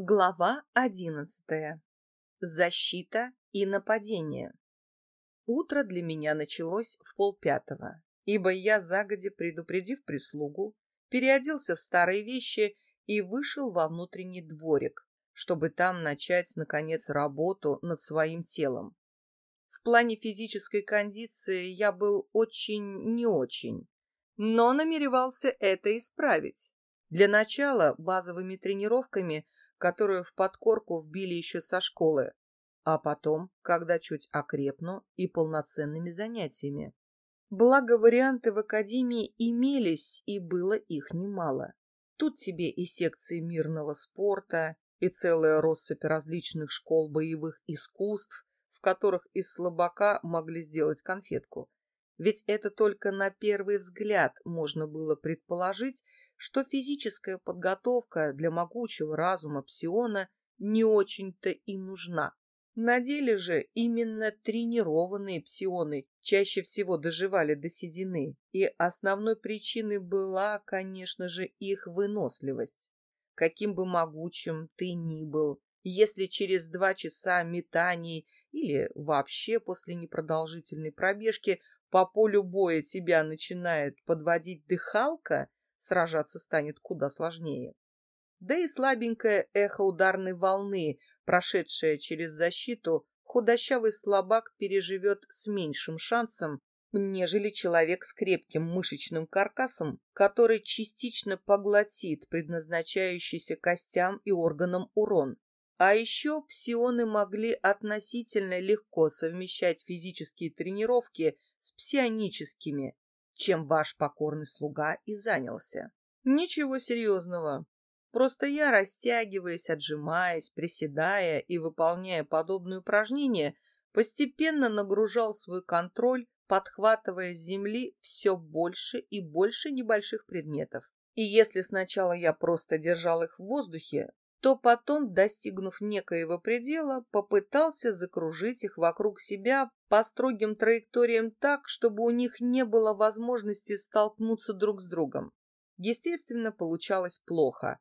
Глава одиннадцатая. Защита и нападение. Утро для меня началось в полпятого, ибо я, загодя предупредив прислугу, переоделся в старые вещи и вышел во внутренний дворик, чтобы там начать, наконец, работу над своим телом. В плане физической кондиции я был очень не очень, но намеревался это исправить. Для начала базовыми тренировками – которую в подкорку вбили еще со школы, а потом, когда чуть окрепну, и полноценными занятиями. Благо, варианты в академии имелись, и было их немало. Тут тебе и секции мирного спорта, и целая россыпь различных школ боевых искусств, в которых из слабака могли сделать конфетку. Ведь это только на первый взгляд можно было предположить, что физическая подготовка для могучего разума псиона не очень-то и нужна. На деле же именно тренированные псионы чаще всего доживали до седины, и основной причиной была, конечно же, их выносливость. Каким бы могучим ты ни был, если через два часа метаний или вообще после непродолжительной пробежки по полю боя тебя начинает подводить дыхалка, сражаться станет куда сложнее. Да и слабенькое эхо ударной волны, прошедшее через защиту, худощавый слабак переживет с меньшим шансом, нежели человек с крепким мышечным каркасом, который частично поглотит предназначающийся костям и органам урон. А еще псионы могли относительно легко совмещать физические тренировки с псионическими, чем ваш покорный слуга и занялся. Ничего серьезного. Просто я, растягиваясь, отжимаясь, приседая и выполняя подобные упражнения, постепенно нагружал свой контроль, подхватывая с земли все больше и больше небольших предметов. И если сначала я просто держал их в воздухе, то потом, достигнув некоего предела, попытался закружить их вокруг себя по строгим траекториям так, чтобы у них не было возможности столкнуться друг с другом. Естественно, получалось плохо,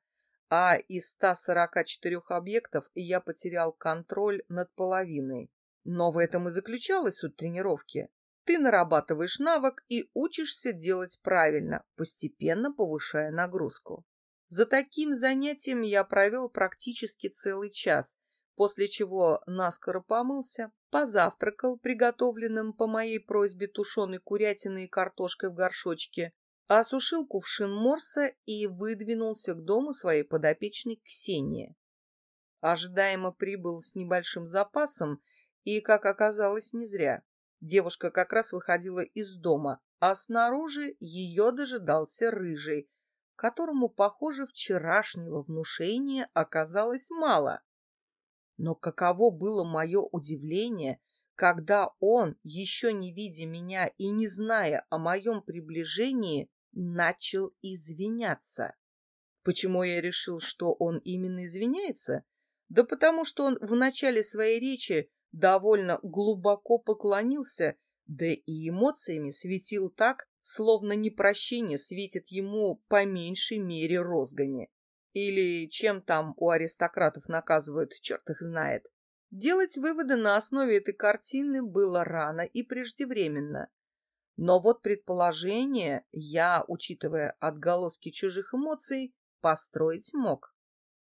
а из 144 объектов я потерял контроль над половиной. Но в этом и заключалась суть тренировки. Ты нарабатываешь навык и учишься делать правильно, постепенно повышая нагрузку. За таким занятием я провел практически целый час, после чего наскоро помылся, позавтракал приготовленным по моей просьбе тушеной курятиной и картошкой в горшочке, осушил кувшин морса и выдвинулся к дому своей подопечной Ксении. Ожидаемо прибыл с небольшим запасом, и, как оказалось, не зря. Девушка как раз выходила из дома, а снаружи ее дожидался рыжий, которому, похоже, вчерашнего внушения оказалось мало. Но каково было мое удивление, когда он, еще не видя меня и не зная о моем приближении, начал извиняться. Почему я решил, что он именно извиняется? Да потому что он в начале своей речи довольно глубоко поклонился, да и эмоциями светил так, словно непрощение светит ему по меньшей мере розгами. Или чем там у аристократов наказывают, черт их знает. Делать выводы на основе этой картины было рано и преждевременно. Но вот предположение я, учитывая отголоски чужих эмоций, построить мог.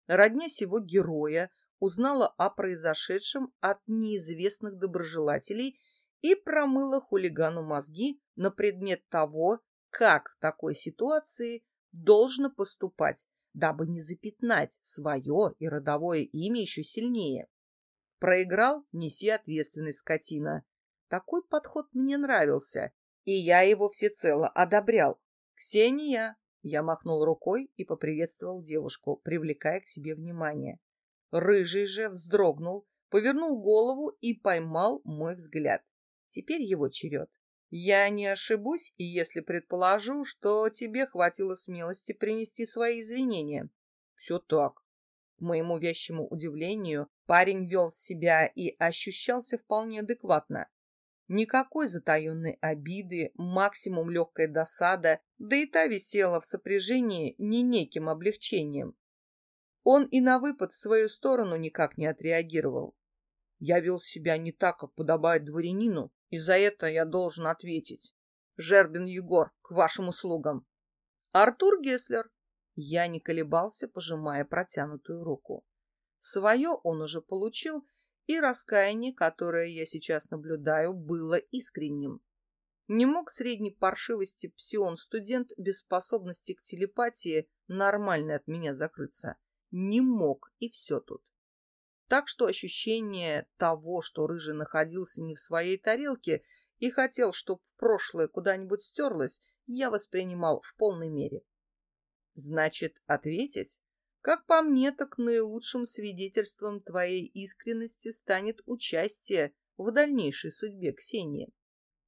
Родня сего героя узнала о произошедшем от неизвестных доброжелателей и промыла хулигану мозги на предмет того, как в такой ситуации должно поступать, дабы не запятнать свое и родовое имя еще сильнее. Проиграл, неси ответственность, скотина. Такой подход мне нравился, и я его всецело одобрял. «Ксения!» Я махнул рукой и поприветствовал девушку, привлекая к себе внимание. Рыжий же вздрогнул, повернул голову и поймал мой взгляд. Теперь его черед. Я не ошибусь, и если предположу, что тебе хватило смелости принести свои извинения. Все так. К моему вещему удивлению, парень вел себя и ощущался вполне адекватно. Никакой затаенной обиды, максимум легкая досада, да и та висела в сопряжении не неким облегчением. Он и на выпад в свою сторону никак не отреагировал. Я вел себя не так, как подобает дворянину, и за это я должен ответить. Жербин Егор, к вашим услугам. Артур Геслер. Я не колебался, пожимая протянутую руку. Свое он уже получил, и раскаяние, которое я сейчас наблюдаю, было искренним. Не мог средней паршивости псион-студент без способности к телепатии нормально от меня закрыться. Не мог, и все тут. Так что ощущение того, что Рыжий находился не в своей тарелке и хотел, чтобы прошлое куда-нибудь стерлось, я воспринимал в полной мере. Значит, ответить? Как по мне, так наилучшим свидетельством твоей искренности станет участие в дальнейшей судьбе Ксении.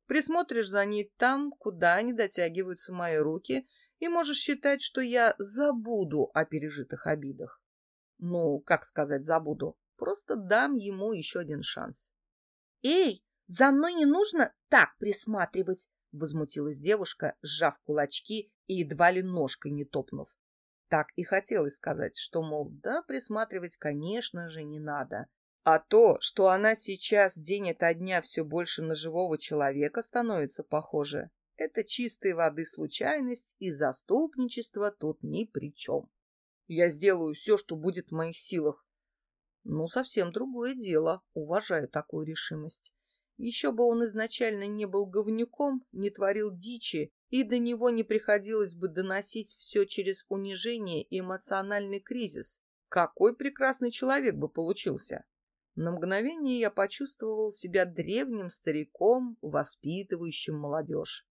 Присмотришь за ней там, куда не дотягиваются мои руки, и можешь считать, что я забуду о пережитых обидах. Ну, как сказать забуду? Просто дам ему еще один шанс. «Эй, за мной не нужно так присматривать!» — возмутилась девушка, сжав кулачки и едва ли ножкой не топнув. Так и хотелось сказать, что, мол, да, присматривать, конечно же, не надо. А то, что она сейчас день ото дня все больше на живого человека становится похоже, это чистой воды случайность, и заступничество тут ни при чем. Я сделаю все, что будет в моих силах. Ну, совсем другое дело, уважаю такую решимость. Еще бы он изначально не был говнюком, не творил дичи, и до него не приходилось бы доносить все через унижение и эмоциональный кризис. Какой прекрасный человек бы получился! На мгновение я почувствовал себя древним стариком, воспитывающим молодежь.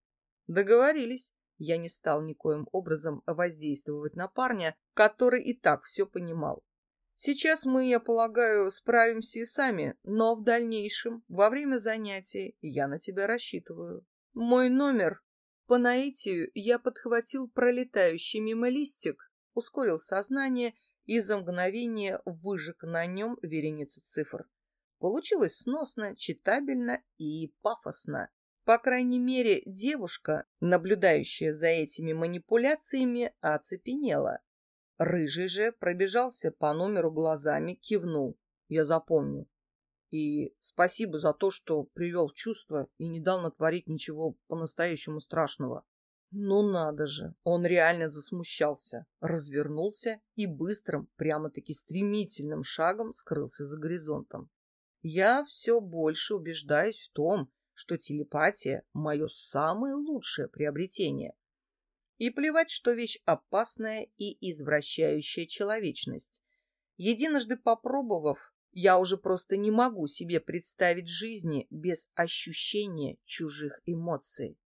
Договорились. Я не стал никоим образом воздействовать на парня, который и так все понимал. Сейчас мы, я полагаю, справимся и сами, но в дальнейшем, во время занятий, я на тебя рассчитываю. Мой номер по наитию я подхватил пролетающий мимо листик, ускорил сознание и за мгновение выжег на нем вереницу цифр. Получилось сносно, читабельно и пафосно. По крайней мере, девушка, наблюдающая за этими манипуляциями, оцепенела. Рыжий же пробежался по номеру глазами, кивнул. Я запомню. И спасибо за то, что привел в чувство и не дал натворить ничего по-настоящему страшного. Ну надо же, он реально засмущался, развернулся и быстрым, прямо-таки стремительным шагом скрылся за горизонтом. Я все больше убеждаюсь в том, что телепатия — мое самое лучшее приобретение. И плевать, что вещь опасная и извращающая человечность. Единожды попробовав, я уже просто не могу себе представить жизни без ощущения чужих эмоций.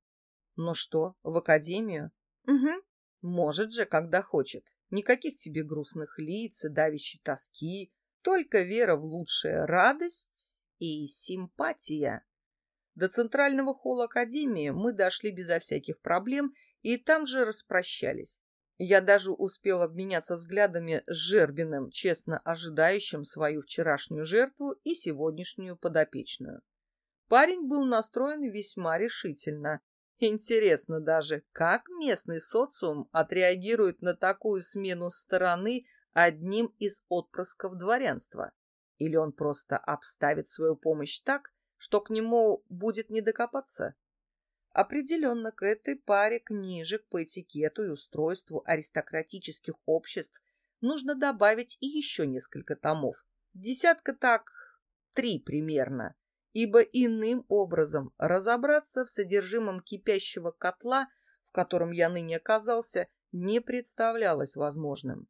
Ну что, в академию? Угу. Может же, когда хочет. Никаких тебе грустных лиц и давящей тоски, только вера в лучшее, радость и симпатия. До центрального холла академии мы дошли безо всяких проблем и там же распрощались. Я даже успел обменяться взглядами с Жербиным, честно ожидающим свою вчерашнюю жертву и сегодняшнюю подопечную. Парень был настроен весьма решительно. Интересно даже, как местный социум отреагирует на такую смену стороны одним из отпрысков дворянства. Или он просто обставит свою помощь так, что к нему будет не докопаться? Определенно к этой паре книжек по этикету и устройству аристократических обществ нужно добавить и еще несколько томов. Десятка так, три примерно, ибо иным образом разобраться в содержимом кипящего котла, в котором я ныне оказался, не представлялось возможным.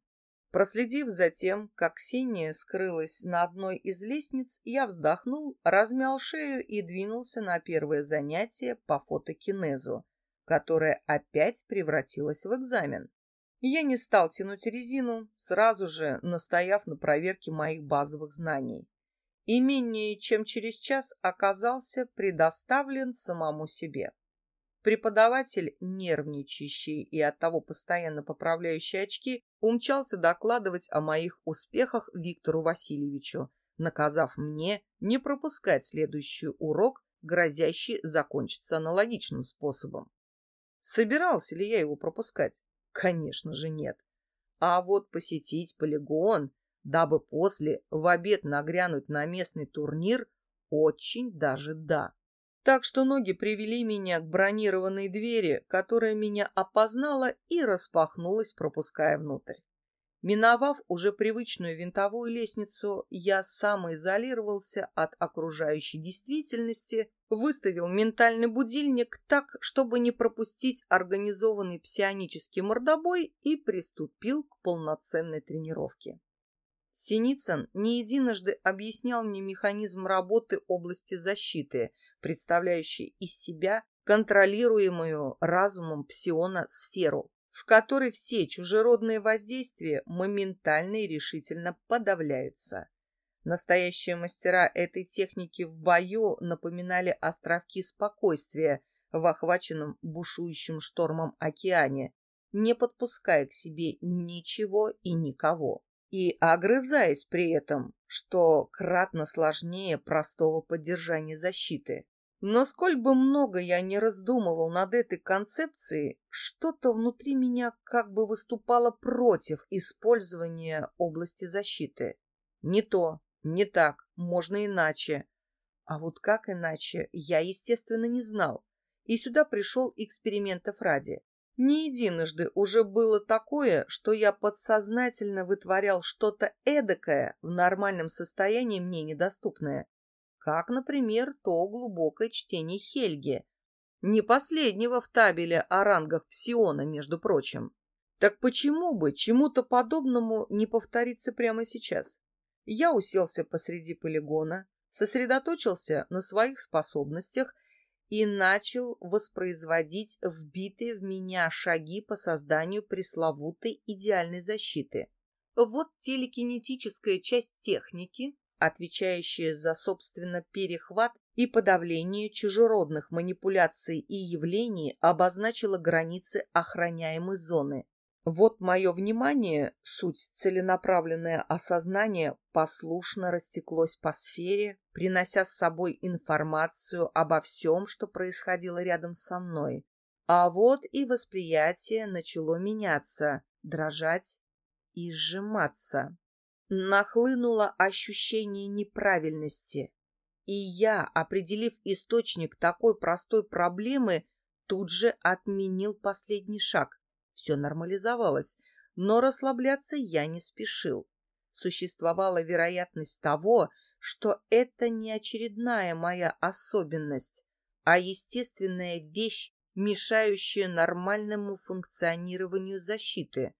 Проследив за тем, как Ксения скрылась на одной из лестниц, я вздохнул, размял шею и двинулся на первое занятие по фотокинезу, которое опять превратилось в экзамен. Я не стал тянуть резину, сразу же настояв на проверке моих базовых знаний. И менее чем через час оказался предоставлен самому себе. Преподаватель, нервничающий и оттого постоянно поправляющий очки, умчался докладывать о моих успехах Виктору Васильевичу, наказав мне не пропускать следующий урок, грозящий закончиться аналогичным способом. Собирался ли я его пропускать? Конечно же нет. А вот посетить полигон, дабы после в обед нагрянуть на местный турнир, очень даже да. Так что ноги привели меня к бронированной двери, которая меня опознала и распахнулась, пропуская внутрь. Миновав уже привычную винтовую лестницу, я самоизолировался от окружающей действительности, выставил ментальный будильник так, чтобы не пропустить организованный псионический мордобой и приступил к полноценной тренировке. Синицын не единожды объяснял мне механизм работы области защиты, представляющей из себя контролируемую разумом псиона сферу, в которой все чужеродные воздействия моментально и решительно подавляются. Настоящие мастера этой техники в бою напоминали островки спокойствия в охваченном бушующим штормом океане, не подпуская к себе ничего и никого, и огрызаясь при этом, что кратно сложнее простого поддержания защиты. Но сколь бы много я не раздумывал над этой концепцией, что-то внутри меня как бы выступало против использования области защиты. Не то, не так, можно иначе. А вот как иначе, я, естественно, не знал. И сюда пришел экспериментов ради. Не единожды уже было такое, что я подсознательно вытворял что-то эдакое в нормальном состоянии мне недоступное как, например, то глубокое чтение Хельги, не последнего в табеле о рангах псиона, между прочим. Так почему бы чему-то подобному не повториться прямо сейчас? Я уселся посреди полигона, сосредоточился на своих способностях и начал воспроизводить вбитые в меня шаги по созданию пресловутой идеальной защиты. Вот телекинетическая часть техники отвечающая за, собственно, перехват и подавление чужеродных манипуляций и явлений, обозначила границы охраняемой зоны. Вот мое внимание, суть целенаправленное осознание, послушно растеклось по сфере, принося с собой информацию обо всем, что происходило рядом со мной. А вот и восприятие начало меняться, дрожать и сжиматься нахлынуло ощущение неправильности. И я, определив источник такой простой проблемы, тут же отменил последний шаг. Все нормализовалось, но расслабляться я не спешил. Существовала вероятность того, что это не очередная моя особенность, а естественная вещь, мешающая нормальному функционированию защиты.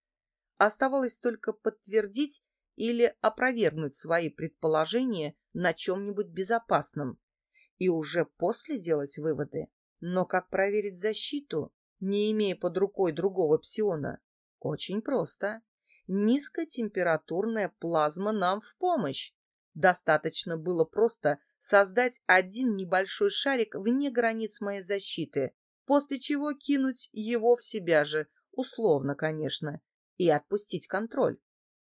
Оставалось только подтвердить или опровергнуть свои предположения на чем-нибудь безопасном и уже после делать выводы. Но как проверить защиту, не имея под рукой другого псиона? Очень просто. Низкотемпературная плазма нам в помощь. Достаточно было просто создать один небольшой шарик вне границ моей защиты, после чего кинуть его в себя же, условно, конечно, и отпустить контроль.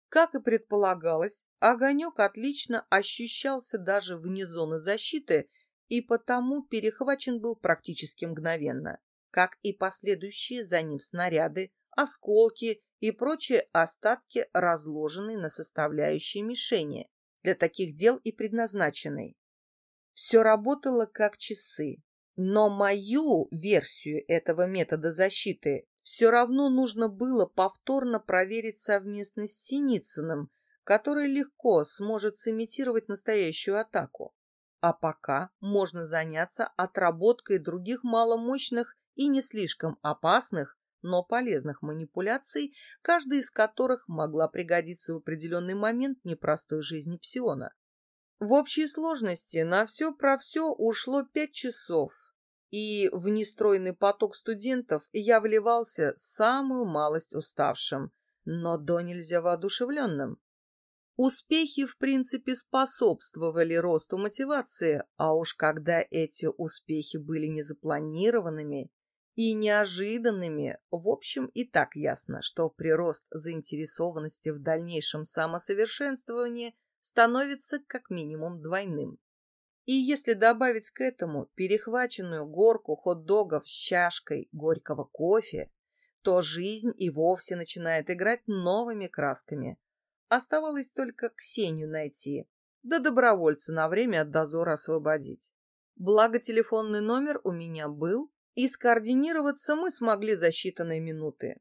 Как и предполагалось, огонек отлично ощущался даже вне зоны защиты и потому перехвачен был практически мгновенно, как и последующие за ним снаряды, осколки и прочие остатки, разложенные на составляющие мишени, для таких дел и предназначенной. Все работало как часы, но мою версию этого метода защиты все равно нужно было повторно проверить совместно с Синицыным, который легко сможет сымитировать настоящую атаку. А пока можно заняться отработкой других маломощных и не слишком опасных, но полезных манипуляций, каждая из которых могла пригодиться в определенный момент непростой жизни Псиона. В общей сложности на все про все ушло пять часов, и в нестройный поток студентов я вливался самую малость уставшим, но до нельзя воодушевленным. Успехи, в принципе, способствовали росту мотивации, а уж когда эти успехи были незапланированными и неожиданными, в общем, и так ясно, что прирост заинтересованности в дальнейшем самосовершенствовании становится как минимум двойным. И если добавить к этому перехваченную горку хот-догов с чашкой горького кофе, то жизнь и вовсе начинает играть новыми красками. Оставалось только Ксению найти, да добровольца на время от дозора освободить. Благо телефонный номер у меня был, и скоординироваться мы смогли за считанные минуты.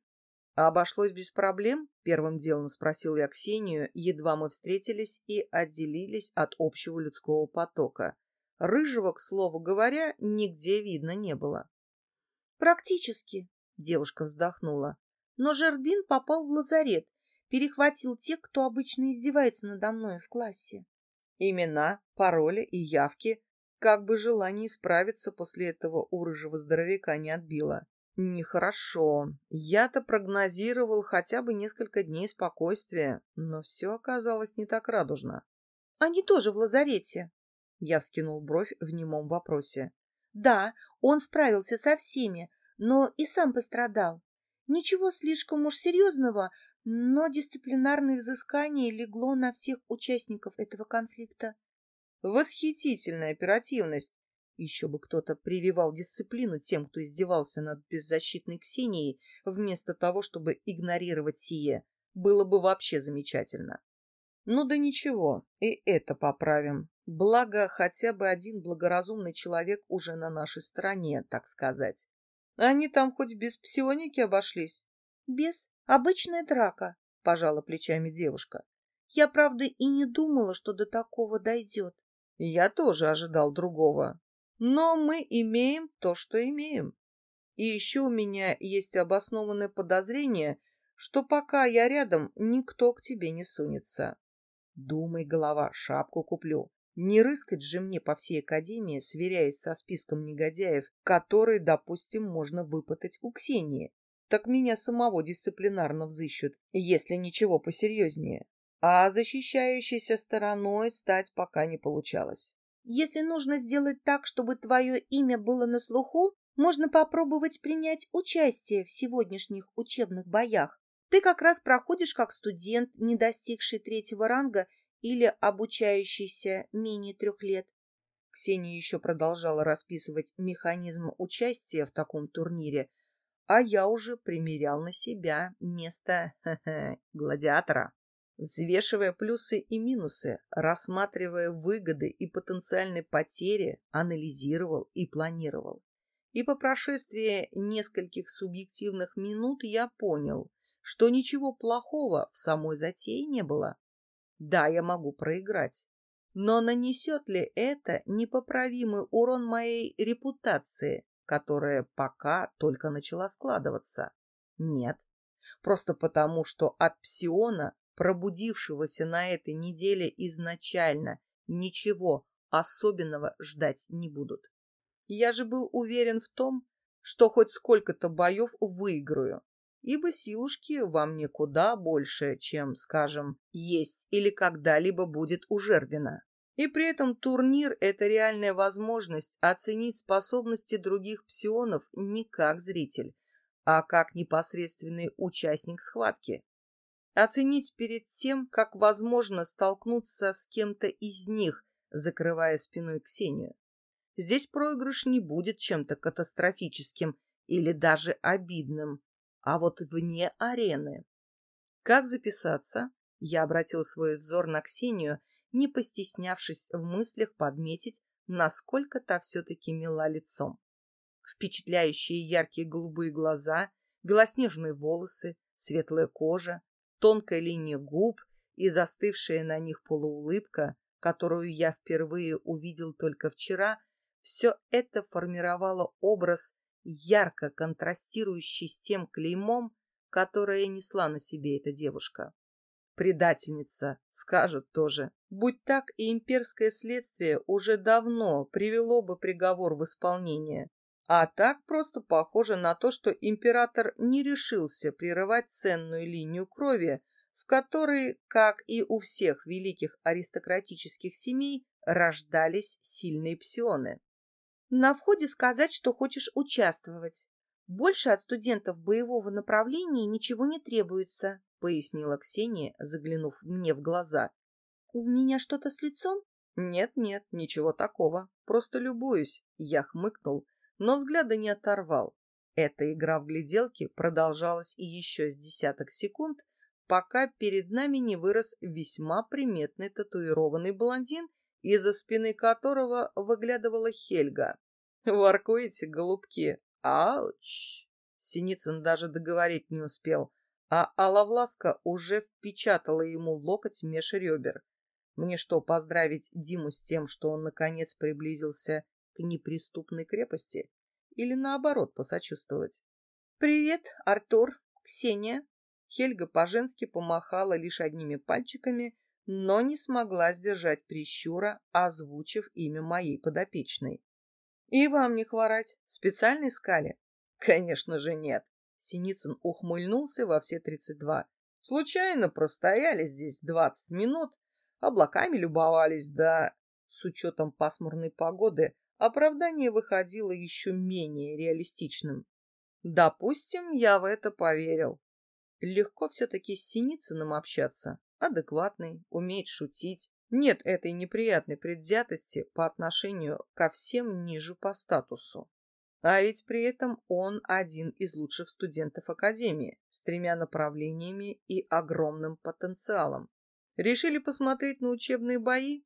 А обошлось без проблем? Первым делом спросил я Ксению, едва мы встретились и отделились от общего людского потока. Рыжего, к слову говоря, нигде видно не было. Практически, девушка вздохнула. Но Жербин попал в лазарет, перехватил тех, кто обычно издевается надо мной в классе. Имена, пароли и явки, как бы желание исправиться после этого у рыжего здоровяка не отбило. Нехорошо. Я-то прогнозировал хотя бы несколько дней спокойствия, но все оказалось не так радужно. Они тоже в лазарете. Я вскинул бровь в немом вопросе. Да, он справился со всеми, но и сам пострадал. Ничего слишком уж серьезного, но дисциплинарное взыскание легло на всех участников этого конфликта. Восхитительная оперативность. Еще бы кто-то прививал дисциплину тем, кто издевался над беззащитной Ксенией, вместо того, чтобы игнорировать сие. Было бы вообще замечательно. Ну да ничего, и это поправим. Благо, хотя бы один благоразумный человек уже на нашей стороне, так сказать. Они там хоть без псионики обошлись? Без. Обычная драка, пожала плечами девушка. Я, правда, и не думала, что до такого дойдет. Я тоже ожидал другого. Но мы имеем то, что имеем. И еще у меня есть обоснованное подозрение, что пока я рядом, никто к тебе не сунется. Думай, голова, шапку куплю. Не рыскать же мне по всей академии, сверяясь со списком негодяев, которые, допустим, можно выпытать у Ксении. Так меня самого дисциплинарно взыщут, если ничего посерьезнее. А защищающейся стороной стать пока не получалось. Если нужно сделать так, чтобы твое имя было на слуху, можно попробовать принять участие в сегодняшних учебных боях. Ты как раз проходишь как студент, не достигший третьего ранга или обучающийся менее трех лет. Ксения еще продолжала расписывать механизм участия в таком турнире, а я уже примерял на себя место гладиатора. Взвешивая плюсы и минусы, рассматривая выгоды и потенциальные потери, анализировал и планировал. И по прошествии нескольких субъективных минут я понял, что ничего плохого в самой затее не было. Да, я могу проиграть, но нанесет ли это непоправимый урон моей репутации, которая пока только начала складываться? Нет. Просто потому, что от псиона пробудившегося на этой неделе изначально ничего особенного ждать не будут. Я же был уверен в том, что хоть сколько-то боев выиграю, ибо силушки во мне куда больше, чем, скажем, есть или когда-либо будет у Жервина. И при этом турнир — это реальная возможность оценить способности других псионов не как зритель, а как непосредственный участник схватки оценить перед тем, как возможно столкнуться с кем-то из них, закрывая спиной Ксению. Здесь проигрыш не будет чем-то катастрофическим или даже обидным, а вот вне арены. Как записаться? Я обратил свой взор на Ксению, не постеснявшись в мыслях подметить, насколько та все-таки мила лицом. Впечатляющие яркие голубые глаза, белоснежные волосы, светлая кожа, тонкая линия губ и застывшая на них полуулыбка, которую я впервые увидел только вчера, все это формировало образ, ярко контрастирующий с тем клеймом, которое несла на себе эта девушка. Предательница, скажут тоже. Будь так, и имперское следствие уже давно привело бы приговор в исполнение. А так просто похоже на то, что император не решился прерывать ценную линию крови, в которой, как и у всех великих аристократических семей, рождались сильные псионы. На входе сказать, что хочешь участвовать. Больше от студентов боевого направления ничего не требуется, пояснила Ксения, заглянув мне в глаза. У меня что-то с лицом? Нет-нет, ничего такого. Просто любуюсь. Я хмыкнул, но взгляда не оторвал. Эта игра в гляделки продолжалась и еще с десяток секунд, пока перед нами не вырос весьма приметный татуированный блондин, из-за спины которого выглядывала Хельга. «Воркуете, голубки? Ауч!» Синицын даже договорить не успел, а Алавласка уже впечатала ему локоть меж ребер. Мне что, поздравить Диму с тем, что он наконец приблизился к неприступной крепости? Или наоборот посочувствовать? «Привет, Артур, Ксения!» Хельга по-женски помахала лишь одними пальчиками, но не смогла сдержать прищура, озвучив имя моей подопечной. «И вам не хворать. Специально искали?» «Конечно же нет». Синицын ухмыльнулся во все тридцать два. «Случайно простояли здесь двадцать минут, облаками любовались, да...» С учетом пасмурной погоды оправдание выходило еще менее реалистичным. Допустим, я в это поверил. Легко все-таки с Синицыным общаться. Адекватный, умеет шутить. Нет этой неприятной предвзятости по отношению ко всем ниже по статусу. А ведь при этом он один из лучших студентов Академии с тремя направлениями и огромным потенциалом. Решили посмотреть на учебные бои?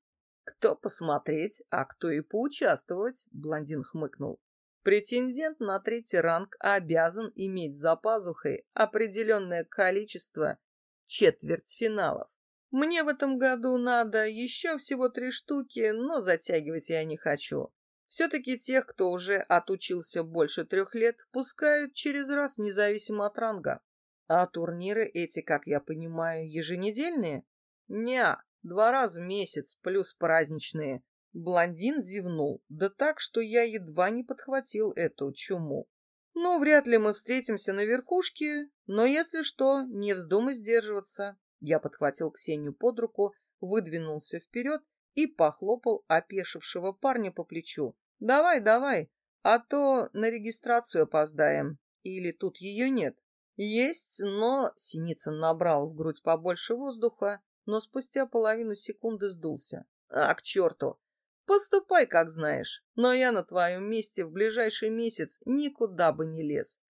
Кто посмотреть, а кто и поучаствовать, блондин хмыкнул. Претендент на третий ранг обязан иметь за пазухой определенное количество четвертьфиналов. Мне в этом году надо еще всего три штуки, но затягивать я не хочу. Все-таки тех, кто уже отучился больше трех лет, пускают через раз, независимо от ранга. А турниры эти, как я понимаю, еженедельные? Неа, два раза в месяц, плюс праздничные. Блондин зевнул, да так, что я едва не подхватил эту чуму. Ну, вряд ли мы встретимся на верхушке, но если что, не вздумай сдерживаться. Я подхватил Ксению под руку, выдвинулся вперед и похлопал опешившего парня по плечу. «Давай, давай, а то на регистрацию опоздаем. Или тут ее нет?» «Есть, но...» — Синицын набрал в грудь побольше воздуха, но спустя половину секунды сдулся. «А, к черту! Поступай, как знаешь, но я на твоем месте в ближайший месяц никуда бы не лез.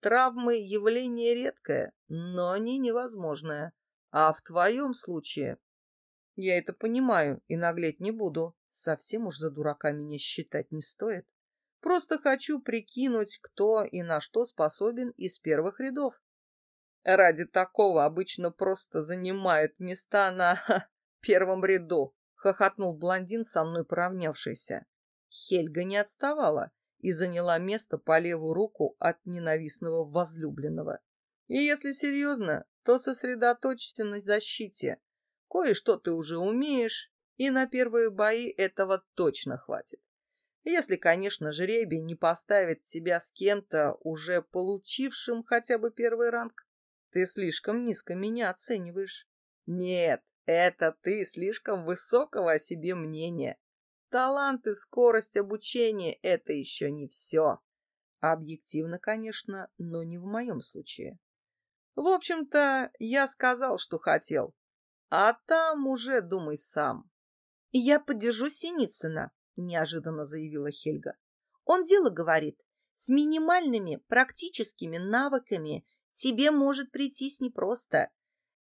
Травмы — явление редкое, но не невозможное. А в твоем случае... Я это понимаю и наглеть не буду. Совсем уж за дурака меня считать не стоит. Просто хочу прикинуть, кто и на что способен из первых рядов. Ради такого обычно просто занимают места на первом ряду хохотнул блондин, со мной поравнявшийся. Хельга не отставала и заняла место по левую руку от ненавистного возлюбленного. И если серьезно, то сосредоточься на защите. Кое-что ты уже умеешь, и на первые бои этого точно хватит. Если, конечно, жребий не поставит себя с кем-то, уже получившим хотя бы первый ранг. Ты слишком низко меня оцениваешь. Нет, это ты слишком высокого о себе мнения. Талант и скорость обучения — это еще не все. Объективно, конечно, но не в моем случае. В общем-то, я сказал, что хотел. А там уже думай сам. — Я поддержу Синицына, — неожиданно заявила Хельга. — Он дело говорит. С минимальными практическими навыками тебе может прийтись непросто.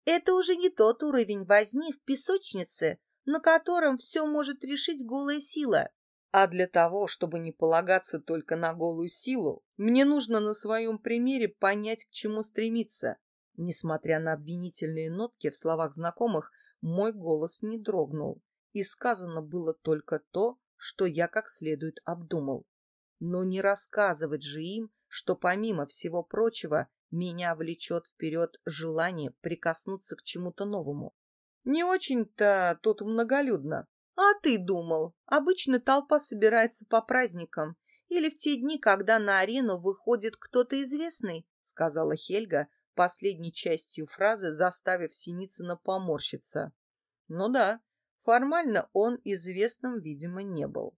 Это уже не тот уровень возни в песочнице, на котором все может решить голая сила. А для того, чтобы не полагаться только на голую силу, мне нужно на своем примере понять, к чему стремиться. Несмотря на обвинительные нотки в словах знакомых, мой голос не дрогнул, и сказано было только то, что я как следует обдумал. Но не рассказывать же им, что помимо всего прочего меня влечет вперед желание прикоснуться к чему-то новому. Не очень-то тут многолюдно. А ты думал, обычно толпа собирается по праздникам или в те дни, когда на арену выходит кто-то известный, сказала Хельга, последней частью фразы заставив Синицына поморщиться. Ну да, формально он известным, видимо, не был.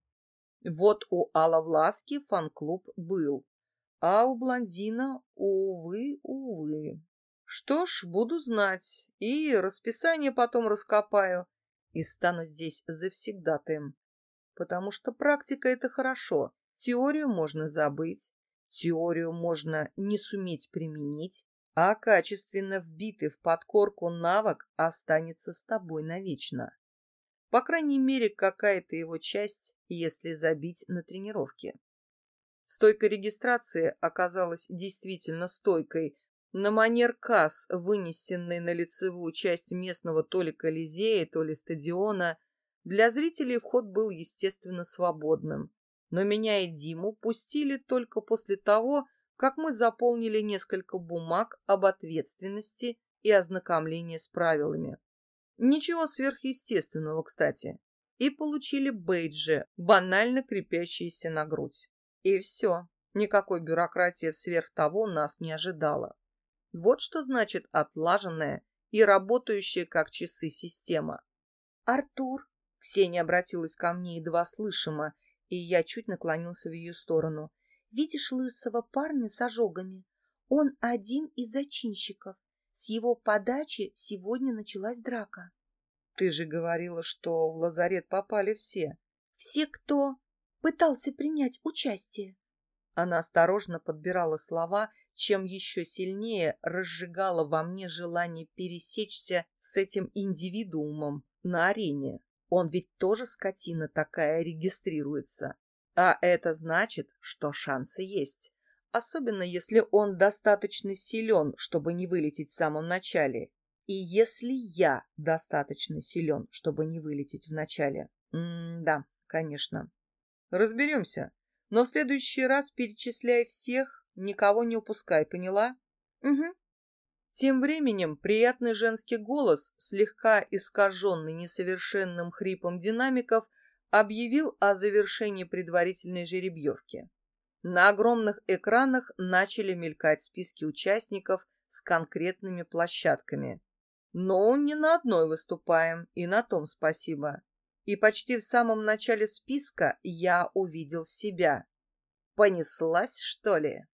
Вот у Алла Власки фан-клуб был, а у блондина, увы, увы. Что ж, буду знать. И расписание потом раскопаю. И стану здесь завсегдатаем. Потому что практика — это хорошо. Теорию можно забыть. Теорию можно не суметь применить, а качественно вбитый в подкорку навык останется с тобой навечно. По крайней мере, какая-то его часть, если забить на тренировке. Стойка регистрации оказалась действительно стойкой, на манер касс, вынесенной на лицевую часть местного то ли Колизея, то ли стадиона. Для зрителей вход был, естественно, свободным. Но меня и Диму пустили только после того, как мы заполнили несколько бумаг об ответственности и ознакомлении с правилами. Ничего сверхъестественного, кстати. И получили бейджи, банально крепящиеся на грудь. И все. Никакой бюрократии сверх того нас не ожидала. Вот что значит отлаженная и работающая как часы система. «Артур!» — Ксения обратилась ко мне едва слышимо, и я чуть наклонился в ее сторону. Видишь лысого парня с ожогами? Он один из зачинщиков. С его подачи сегодня началась драка. Ты же говорила, что в лазарет попали все. Все, кто пытался принять участие. Она осторожно подбирала слова, чем еще сильнее разжигала во мне желание пересечься с этим индивидуумом на арене. Он ведь тоже скотина такая регистрируется. А это значит, что шансы есть. Особенно если он достаточно силен, чтобы не вылететь в самом начале. И если я достаточно силен, чтобы не вылететь в начале. М-да, конечно. Разберемся. Но в следующий раз перечисляй всех, никого не упускай, поняла? Угу. Тем временем приятный женский голос, слегка искаженный несовершенным хрипом динамиков, объявил о завершении предварительной жеребьевки. На огромных экранах начали мелькать списки участников с конкретными площадками. Но не на одной выступаем, и на том спасибо. И почти в самом начале списка я увидел себя. Понеслась, что ли?